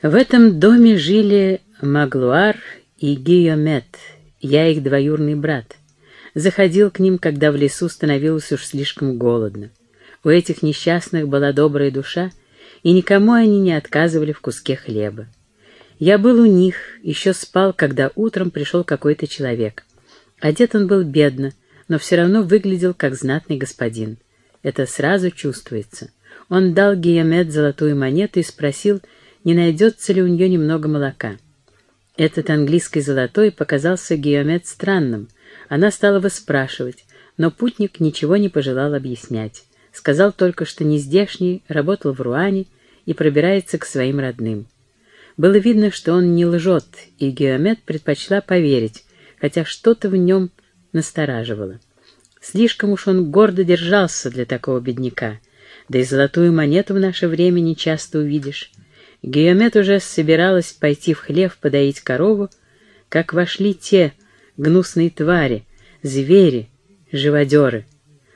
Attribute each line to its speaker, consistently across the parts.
Speaker 1: В этом доме жили Маглуар и Гийомет, я их двоюрный брат. Заходил к ним, когда в лесу становилось уж слишком голодно. У этих несчастных была добрая душа, и никому они не отказывали в куске хлеба. Я был у них, еще спал, когда утром пришел какой-то человек. Одет он был бедно, но все равно выглядел как знатный господин. Это сразу чувствуется. Он дал Гиомет золотую монету и спросил, не найдется ли у нее немного молока. Этот английский золотой показался Геомет странным. Она стала выспрашивать, но путник ничего не пожелал объяснять. Сказал только, что не здешний, работал в Руане и пробирается к своим родным. Было видно, что он не лжет, и Геомет предпочла поверить, хотя что-то в нем настораживало. Слишком уж он гордо держался для такого бедняка, да и золотую монету в наше время не часто увидишь. Геомет уже собиралась пойти в хлев подоить корову, как вошли те гнусные твари, звери, живодеры.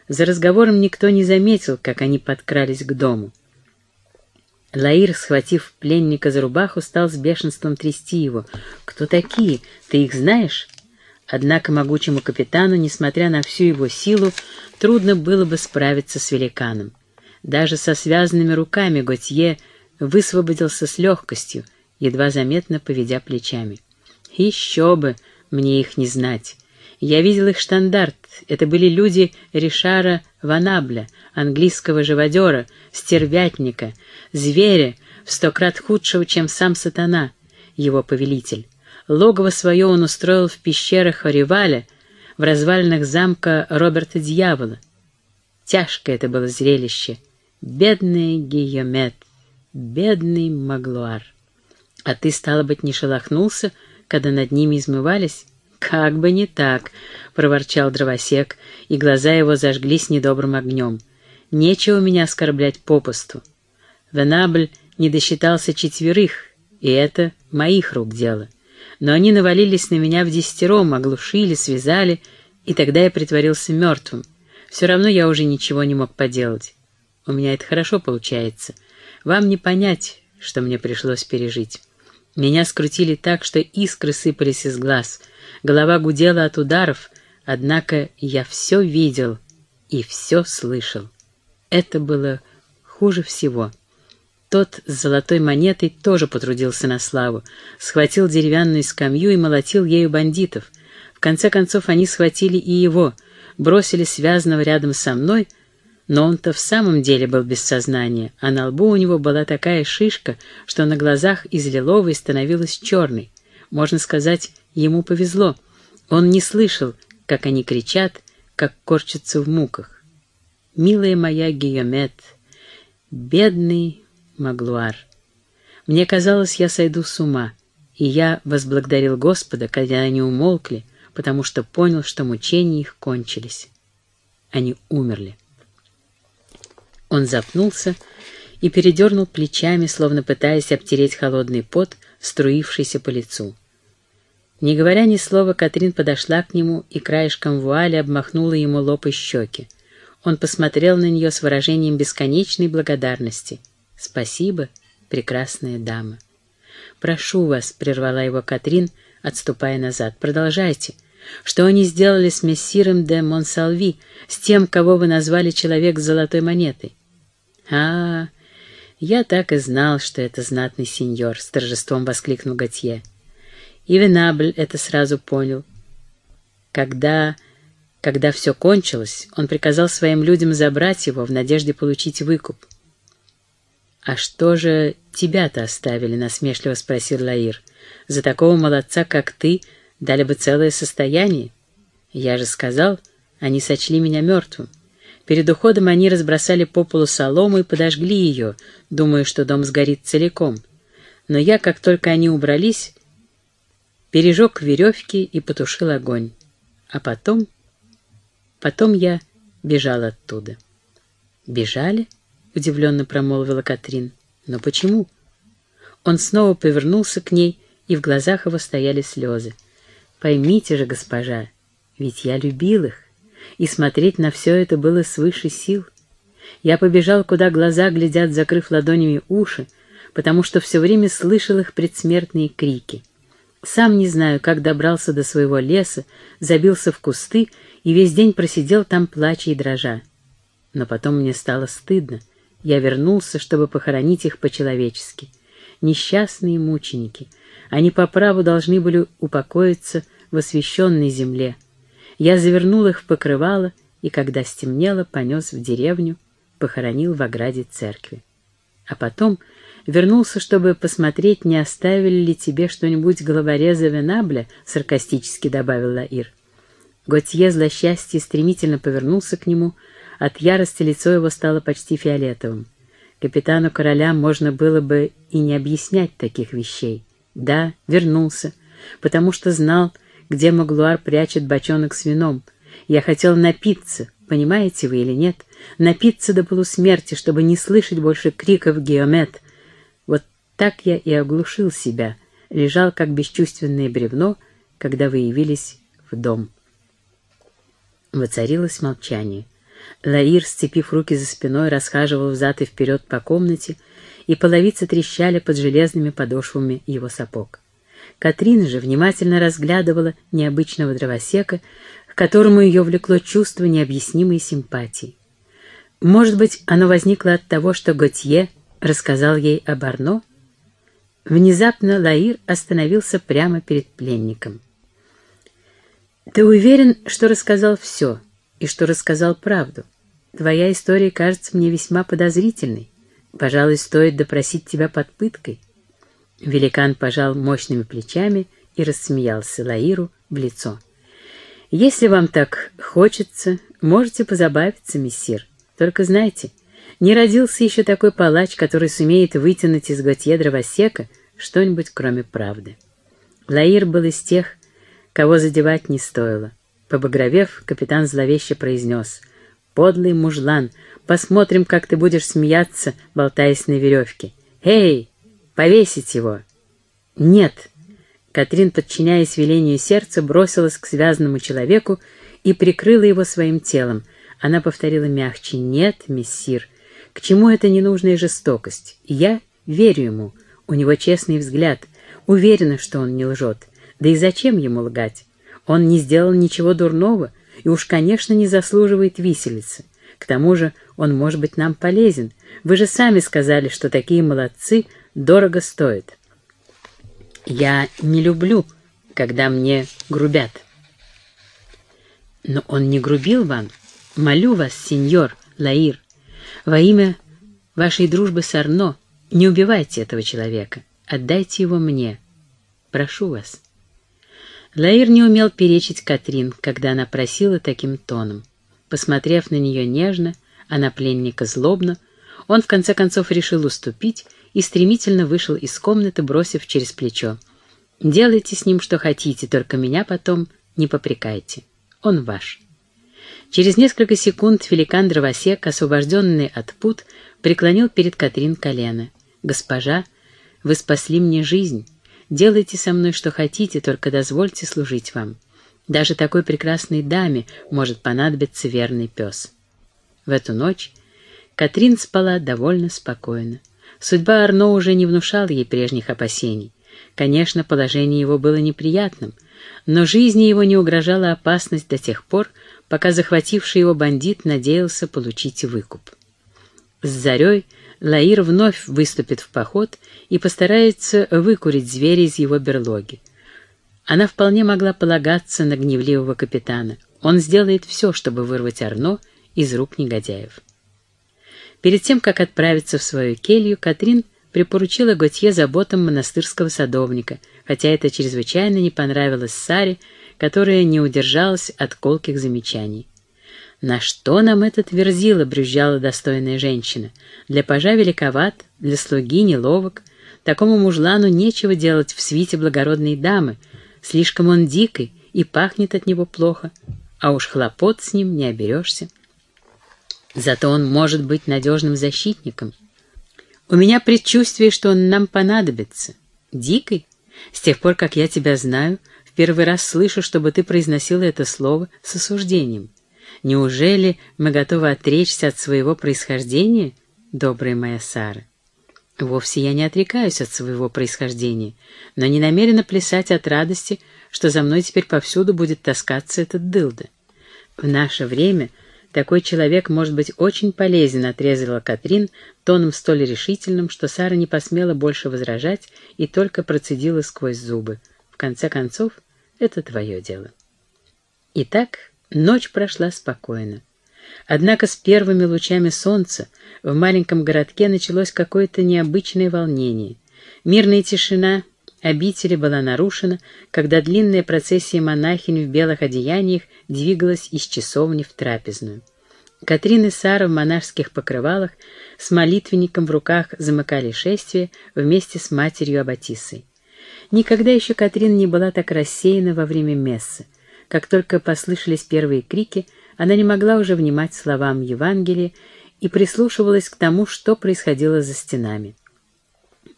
Speaker 1: За разговором никто не заметил, как они подкрались к дому. Лаир, схватив пленника за рубаху, стал с бешенством трясти его. «Кто такие? Ты их знаешь?» Однако могучему капитану, несмотря на всю его силу, трудно было бы справиться с великаном. Даже со связанными руками Готье высвободился с легкостью, едва заметно поведя плечами. «Еще бы мне их не знать. Я видел их штандарт. Это были люди Ришара Ванабля, английского живодера, стервятника, зверя, в сто крат худшего, чем сам сатана, его повелитель. Логово свое он устроил в пещерах Ориваля, в развалинах замка Роберта Дьявола. Тяжкое это было зрелище. Бедный Гийомет, бедный Маглуар. А ты, стало быть, не шелохнулся, когда над ними измывались? «Как бы не так», — проворчал дровосек, и глаза его зажглись недобрым огнем. «Нечего меня оскорблять попусту. Венабль не досчитался четверых, и это моих рук дело. Но они навалились на меня в десятером, оглушили, связали, и тогда я притворился мертвым. Все равно я уже ничего не мог поделать. У меня это хорошо получается. Вам не понять, что мне пришлось пережить». Меня скрутили так, что искры сыпались из глаз. Голова гудела от ударов, однако я все видел и все слышал. Это было хуже всего. Тот с золотой монетой тоже потрудился на славу, схватил деревянную скамью и молотил ею бандитов. В конце концов они схватили и его, бросили связанного рядом со мной — но он-то в самом деле был без сознания, а на лбу у него была такая шишка, что на глазах из лиловой становилась черной. Можно сказать, ему повезло. Он не слышал, как они кричат, как корчатся в муках. «Милая моя Гиомет, бедный Маглуар!» Мне казалось, я сойду с ума, и я возблагодарил Господа, когда они умолкли, потому что понял, что мучения их кончились. Они умерли. Он запнулся и передернул плечами, словно пытаясь обтереть холодный пот, струившийся по лицу. Не говоря ни слова, Катрин подошла к нему и краешком вуали обмахнула ему лоб и щеки. Он посмотрел на нее с выражением бесконечной благодарности. «Спасибо, прекрасная дама». «Прошу вас», — прервала его Катрин, отступая назад, — «продолжайте. Что они сделали с мессиром де Монсалви, с тем, кого вы назвали человек с золотой монетой?» «А, я так и знал, что это знатный сеньор», — с торжеством воскликнул Готье. И Венабль это сразу понял. Когда... Когда все кончилось, он приказал своим людям забрать его в надежде получить выкуп. «А что же тебя-то оставили?» — насмешливо спросил Лаир. «За такого молодца, как ты, дали бы целое состояние. Я же сказал, они сочли меня мертвым». Перед уходом они разбросали по полу солому и подожгли ее, думая, что дом сгорит целиком. Но я, как только они убрались, пережег веревки и потушил огонь. А потом... Потом я бежал оттуда. «Бежали?» — удивленно промолвила Катрин. «Но почему?» Он снова повернулся к ней, и в глазах его стояли слезы. «Поймите же, госпожа, ведь я любил их и смотреть на все это было свыше сил. Я побежал, куда глаза глядят, закрыв ладонями уши, потому что все время слышал их предсмертные крики. Сам не знаю, как добрался до своего леса, забился в кусты и весь день просидел там, плача и дрожа. Но потом мне стало стыдно. Я вернулся, чтобы похоронить их по-человечески. Несчастные мученики. Они по праву должны были упокоиться в освященной земле. Я завернул их в покрывало и, когда стемнело, понес в деревню, похоронил в ограде церкви. А потом вернулся, чтобы посмотреть, не оставили ли тебе что-нибудь головореза Венабля, саркастически добавил Лаир. Готье злосчастье стремительно повернулся к нему, от ярости лицо его стало почти фиолетовым. Капитану короля можно было бы и не объяснять таких вещей. Да, вернулся, потому что знал, где Маглуар прячет бочонок с вином. Я хотел напиться, понимаете вы или нет, напиться до полусмерти, чтобы не слышать больше криков Геомет. Вот так я и оглушил себя, лежал как бесчувственное бревно, когда вы явились в дом. Воцарилось молчание. Лаир, сцепив руки за спиной, расхаживал взад и вперед по комнате, и половицы трещали под железными подошвами его сапог. Катрин же внимательно разглядывала необычного дровосека, к которому ее влекло чувство необъяснимой симпатии. Может быть, оно возникло от того, что Готье рассказал ей об Арно? Внезапно Лаир остановился прямо перед пленником. Ты уверен, что рассказал все и что рассказал правду? Твоя история кажется мне весьма подозрительной. Пожалуй, стоит допросить тебя под пыткой. Великан пожал мощными плечами и рассмеялся Лаиру в лицо. Если вам так хочется, можете позабавиться, мессир. Только знайте, не родился еще такой палач, который сумеет вытянуть из Готье дровосека что-нибудь, кроме правды. Лаир был из тех, кого задевать не стоило. Побагровев, капитан зловеще произнес. «Подлый мужлан, посмотрим, как ты будешь смеяться, болтаясь на веревке. Эй, повесить его!» «Нет!» Катрин, подчиняясь велению сердца, бросилась к связанному человеку и прикрыла его своим телом. Она повторила мягче. «Нет, мессир, к чему эта ненужная жестокость? Я верю ему. У него честный взгляд. Уверена, что он не лжет. Да и зачем ему лгать? Он не сделал ничего дурного и уж, конечно, не заслуживает виселицы. К тому же он может быть нам полезен. Вы же сами сказали, что такие молодцы дорого стоят. Я не люблю, когда мне грубят. Но он не грубил вам. Молю вас, сеньор Лаир, во имя вашей дружбы с Арно, не убивайте этого человека. Отдайте его мне. Прошу вас. Лаир не умел перечить Катрин, когда она просила таким тоном. Посмотрев на нее нежно, а на пленника злобно, он в конце концов решил уступить и стремительно вышел из комнаты, бросив через плечо. «Делайте с ним что хотите, только меня потом не попрекайте. Он ваш». Через несколько секунд великан Дровосек, освобожденный от пут, преклонил перед Катрин колено. «Госпожа, вы спасли мне жизнь. Делайте со мной что хотите, только дозвольте служить вам. Даже такой прекрасной даме может понадобиться верный пес. В эту ночь Катрин спала довольно спокойно. Судьба Арно уже не внушала ей прежних опасений. Конечно, положение его было неприятным, но жизни его не угрожала опасность до тех пор, пока захвативший его бандит надеялся получить выкуп. С зарей Лаир вновь выступит в поход и постарается выкурить зверя из его берлоги. Она вполне могла полагаться на гневливого капитана. Он сделает все, чтобы вырвать Арно из рук негодяев. Перед тем, как отправиться в свою келью, Катрин припоручила Готье заботам монастырского садовника, хотя это чрезвычайно не понравилось Саре, которая не удержалась от колких замечаний. «На что нам этот верзила?» — брюзжала достойная женщина. «Для пажа великоват, для слуги неловок. Такому мужлану нечего делать в свите благородной дамы. Слишком он дикий и пахнет от него плохо. А уж хлопот с ним не оберешься. Зато он может быть надежным защитником. У меня предчувствие, что он нам понадобится. Дикий? С тех пор, как я тебя знаю, в первый раз слышу, чтобы ты произносила это слово с осуждением». Неужели мы готовы отречься от своего происхождения, добрая моя Сара? Вовсе я не отрекаюсь от своего происхождения, но не намерена плясать от радости, что за мной теперь повсюду будет таскаться этот дылда. В наше время такой человек может быть очень полезен, отрезала Катрин тоном столь решительным, что Сара не посмела больше возражать и только процедила сквозь зубы. В конце концов, это твое дело. Итак, ночь прошла спокойно. Однако с первыми лучами солнца в маленьком городке началось какое-то необычное волнение. Мирная тишина обители была нарушена, когда длинная процессия монахинь в белых одеяниях двигалась из часовни в трапезную. Катрин и Сара в монашеских покрывалах с молитвенником в руках замыкали шествие вместе с матерью Аббатисой. Никогда еще Катрин не была так рассеяна во время мессы. Как только послышались первые крики, она не могла уже внимать словам Евангелия и прислушивалась к тому, что происходило за стенами.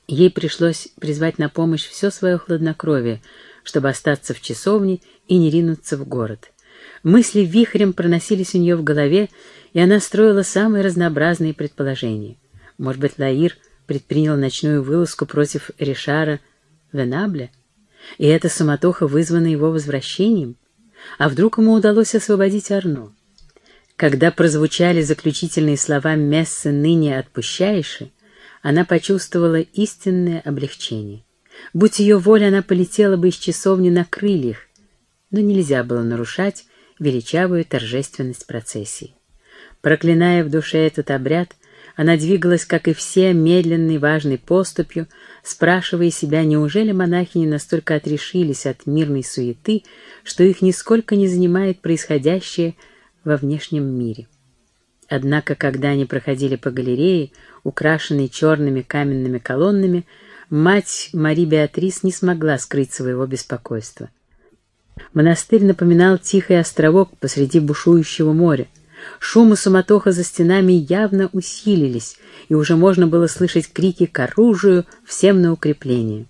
Speaker 1: Ей пришлось призвать на помощь все свое хладнокровие, чтобы остаться в часовне и не ринуться в город. Мысли вихрем проносились у нее в голове, и она строила самые разнообразные предположения. Может быть, Лаир предпринял ночную вылазку против Ришара Венабля? И эта суматоха вызвана его возвращением? А вдруг ему удалось освободить Арно? Когда прозвучали заключительные слова Мессы «ныне отпущаеши», она почувствовала истинное облегчение. Будь ее воля, она полетела бы из часовни на крыльях, но нельзя было нарушать величавую торжественность процессии. Проклиная в душе этот обряд, она двигалась, как и все, медленной важной поступью, спрашивая себя, неужели монахини настолько отрешились от мирной суеты, что их нисколько не занимает происходящее во внешнем мире. Однако, когда они проходили по галерее, украшенной черными каменными колоннами, мать Мари Беатрис не смогла скрыть своего беспокойства. Монастырь напоминал тихий островок посреди бушующего моря. Шум и суматоха за стенами явно усилились, и уже можно было слышать крики к оружию, всем на укрепление.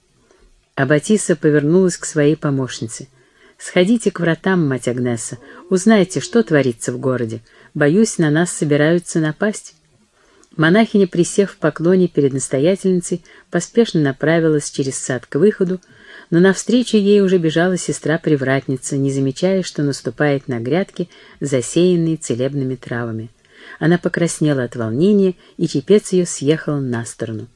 Speaker 1: А Батиса повернулась к своей помощнице. «Сходите к вратам, мать Агнеса, узнайте, что творится в городе. Боюсь, на нас собираются напасть». Монахиня, присев в поклоне перед настоятельницей, поспешно направилась через сад к выходу, но навстречу ей уже бежала сестра-привратница, не замечая, что наступает на грядки, засеянные целебными травами. Она покраснела от волнения, и чепец ее съехал на сторону.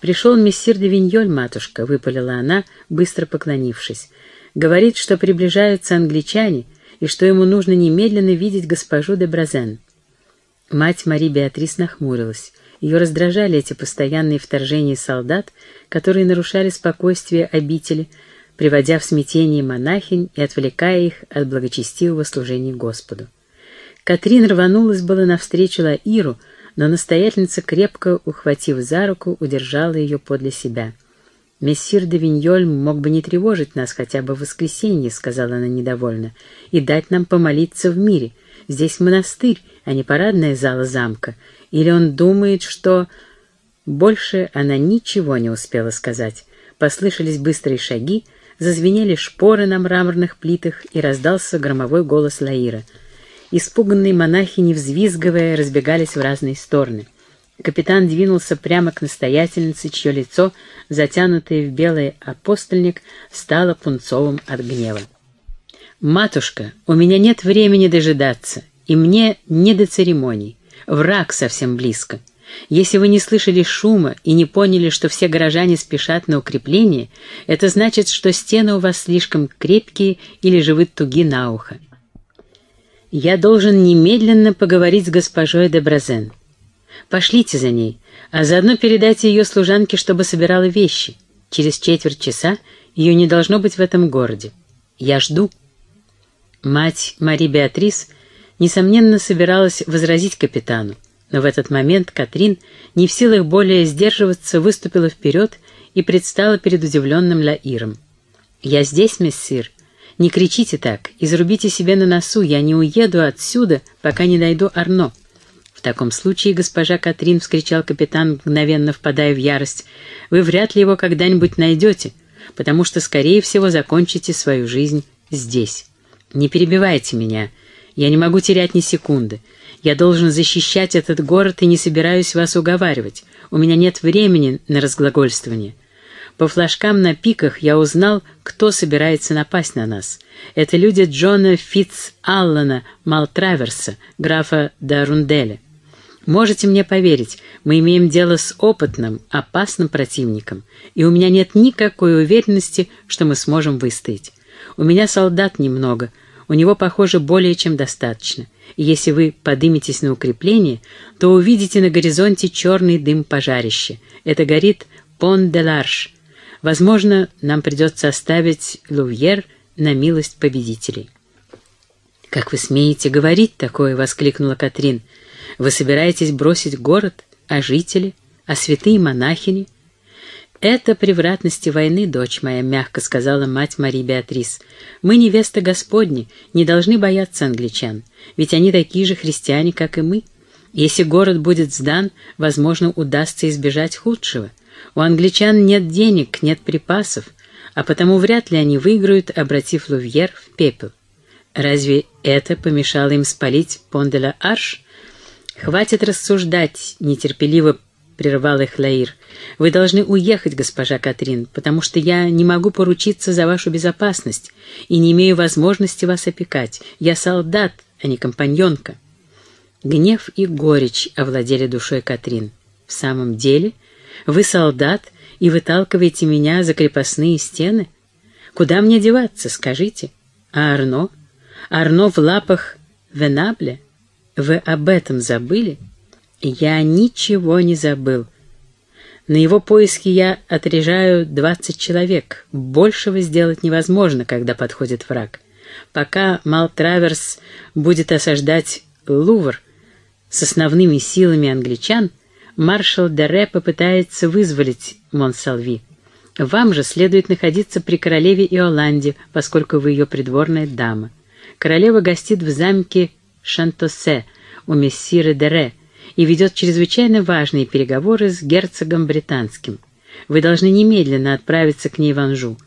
Speaker 1: «Пришел мессир де Виньоль, матушка», — выпалила она, быстро поклонившись. «Говорит, что приближаются англичане, и что ему нужно немедленно видеть госпожу де Бразен». Мать Мари Беатрис нахмурилась. Ее раздражали эти постоянные вторжения солдат, которые нарушали спокойствие обители, приводя в смятение монахинь и отвлекая их от благочестивого служения Господу. Катрин рванулась было навстречу Лаиру, но настоятельница, крепко ухватив за руку, удержала ее подле себя. «Мессир де Виньоль мог бы не тревожить нас хотя бы в воскресенье», — сказала она недовольно, — «и дать нам помолиться в мире. Здесь монастырь, а не парадная зала замка, или он думает, что...» Больше она ничего не успела сказать. Послышались быстрые шаги, зазвенели шпоры на мраморных плитах, и раздался громовой голос Лаира. Испуганные монахи, не взвизгивая, разбегались в разные стороны. Капитан двинулся прямо к настоятельнице, чье лицо, затянутое в белый апостольник, стало пунцовым от гнева. «Матушка, у меня нет времени дожидаться, и мне не до церемоний. Враг совсем близко. Если вы не слышали шума и не поняли, что все горожане спешат на укрепление, это значит, что стены у вас слишком крепкие или же вы туги на ухо. Я должен немедленно поговорить с госпожой де Бразен. Пошлите за ней, а заодно передайте ее служанке, чтобы собирала вещи. Через четверть часа ее не должно быть в этом городе. Я жду. Мать Мари Беатрис — несомненно, собиралась возразить капитану, но в этот момент Катрин, не в силах более сдерживаться, выступила вперед и предстала перед удивленным Лаиром. «Я здесь, мессир. Не кричите так, изрубите себе на носу, я не уеду отсюда, пока не найду Арно». «В таком случае, госпожа Катрин», — вскричал капитан, мгновенно впадая в ярость, — «вы вряд ли его когда-нибудь найдете, потому что, скорее всего, закончите свою жизнь здесь. Не перебивайте меня, я не могу терять ни секунды. Я должен защищать этот город и не собираюсь вас уговаривать. У меня нет времени на разглагольствование. По флажкам на пиках я узнал, кто собирается напасть на нас. Это люди Джона Фитц Аллана Малтраверса, графа Дарунделя. Можете мне поверить, мы имеем дело с опытным, опасным противником, и у меня нет никакой уверенности, что мы сможем выстоять. У меня солдат немного, у него, похоже, более чем достаточно. И если вы подыметесь на укрепление, то увидите на горизонте черный дым пожарища. Это горит Пон-де-Ларш. Возможно, нам придется оставить Лувьер на милость победителей. «Как вы смеете говорить такое?» — воскликнула Катрин. Вы собираетесь бросить город, а жители, а святые монахини? «Это превратности войны, дочь моя», — мягко сказала мать Марии Беатрис. «Мы, невеста Господни, не должны бояться англичан, ведь они такие же христиане, как и мы. Если город будет сдан, возможно, удастся избежать худшего. У англичан нет денег, нет припасов, а потому вряд ли они выиграют, обратив Лувьер в пепел. Разве это помешало им спалить Понделя-Арш?» «Хватит рассуждать», — нетерпеливо прервал их Лаир. «Вы должны уехать, госпожа Катрин, потому что я не могу поручиться за вашу безопасность и не имею возможности вас опекать. Я солдат, а не компаньонка». Гнев и горечь овладели душой Катрин. «В самом деле? Вы солдат и выталкиваете меня за крепостные стены? Куда мне деваться, скажите? А Арно? Арно в лапах Венабля?» Вы об этом забыли? Я ничего не забыл. На его поиски я отряжаю двадцать человек. Большего сделать невозможно, когда подходит враг. Пока Малтраверс будет осаждать Лувр с основными силами англичан, маршал Дере попытается вызволить Монсалви. Вам же следует находиться при королеве Иоланде, поскольку вы ее придворная дама. Королева гостит в замке Шантосе у мессира Дере и ведет чрезвычайно важные переговоры с герцогом британским. Вы должны немедленно отправиться к ней в Анжу.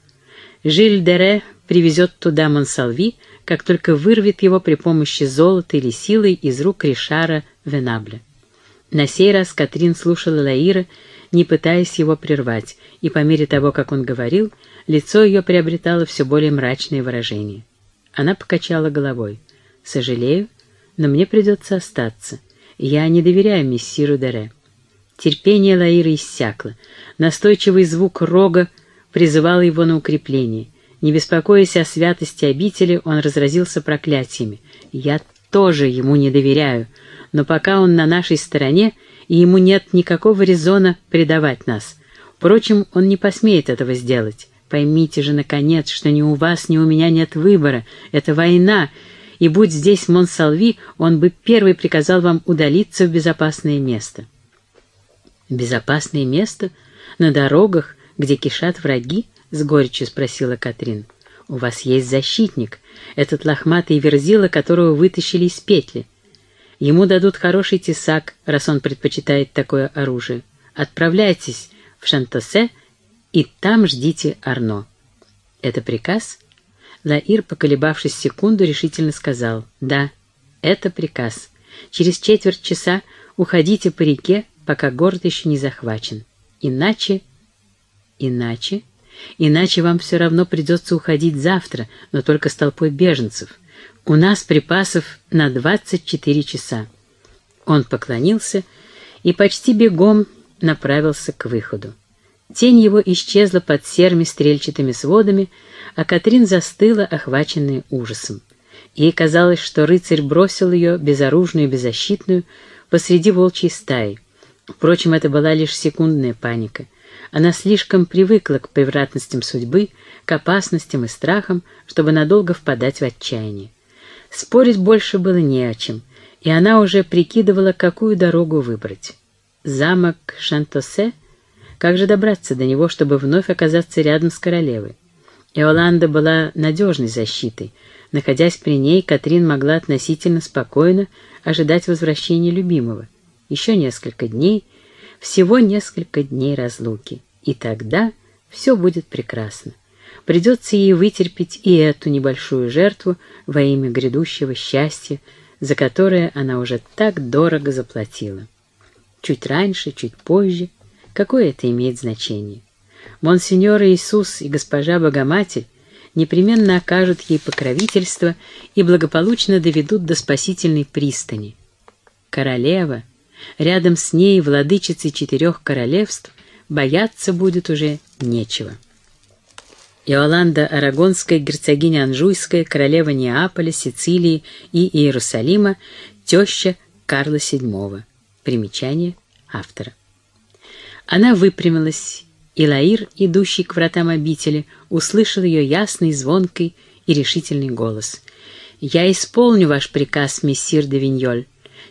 Speaker 1: Жиль Дере привезет туда Монсалви, как только вырвет его при помощи золота или силой из рук Ришара Венабля. На сей раз Катрин слушала Лаира, не пытаясь его прервать, и по мере того, как он говорил, лицо ее приобретало все более мрачное выражение. Она покачала головой. «Сожалею, но мне придется остаться. Я не доверяю мессиру Дере». Терпение Лаира иссякло. Настойчивый звук рога призывал его на укрепление. Не беспокоясь о святости обители, он разразился проклятиями. «Я тоже ему не доверяю, но пока он на нашей стороне, и ему нет никакого резона предавать нас. Впрочем, он не посмеет этого сделать. Поймите же, наконец, что ни у вас, ни у меня нет выбора. Это война, и будь здесь Монсалви, он бы первый приказал вам удалиться в безопасное место. «Безопасное место? На дорогах, где кишат враги?» — с горечью спросила Катрин. «У вас есть защитник, этот лохматый верзила, которого вытащили из петли. Ему дадут хороший тесак, раз он предпочитает такое оружие. Отправляйтесь в Шантосе и там ждите Арно». «Это приказ?» Лаир, поколебавшись секунду, решительно сказал «Да, это приказ. Через четверть часа уходите по реке, пока город еще не захвачен. Иначе... Иначе... Иначе вам все равно придется уходить завтра, но только с толпой беженцев. У нас припасов на 24 часа». Он поклонился и почти бегом направился к выходу. Тень его исчезла под серыми стрельчатыми сводами, а Катрин застыла, охваченная ужасом. Ей казалось, что рыцарь бросил ее, безоружную и беззащитную, посреди волчьей стаи. Впрочем, это была лишь секундная паника. Она слишком привыкла к превратностям судьбы, к опасностям и страхам, чтобы надолго впадать в отчаяние. Спорить больше было не о чем, и она уже прикидывала, какую дорогу выбрать. Замок Шантосе — как же добраться до него, чтобы вновь оказаться рядом с королевой? Иоланда была надежной защитой. Находясь при ней, Катрин могла относительно спокойно ожидать возвращения любимого. Еще несколько дней, всего несколько дней разлуки. И тогда все будет прекрасно. Придется ей вытерпеть и эту небольшую жертву во имя грядущего счастья, за которое она уже так дорого заплатила. чуть раньше, чуть позже. Какое это имеет значение? Монсеньор Иисус и госпожа Богоматерь непременно окажут ей покровительство и благополучно доведут до спасительной пристани. Королева, рядом с ней владычицей четырех королевств, бояться будет уже нечего. Иоланда Арагонская, герцогиня Анжуйская, королева Неаполя, Сицилии и Иерусалима, теща Карла VII. Примечание автора. Она выпрямилась, и Лаир, идущий к вратам обители, услышал ее ясный, звонкий и решительный голос. «Я исполню ваш приказ, мессир де Виньоль.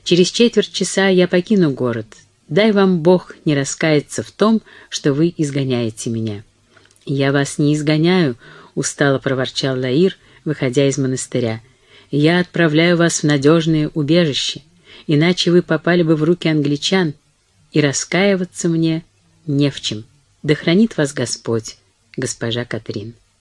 Speaker 1: Через четверть часа я покину город. Дай вам Бог не раскаяться в том, что вы изгоняете меня». «Я вас не изгоняю», — устало проворчал Лаир, выходя из монастыря. «Я отправляю вас в надежное убежище, иначе вы попали бы в руки англичан, и раскаиваться мне не в чем. Да хранит вас Господь, госпожа Катрин».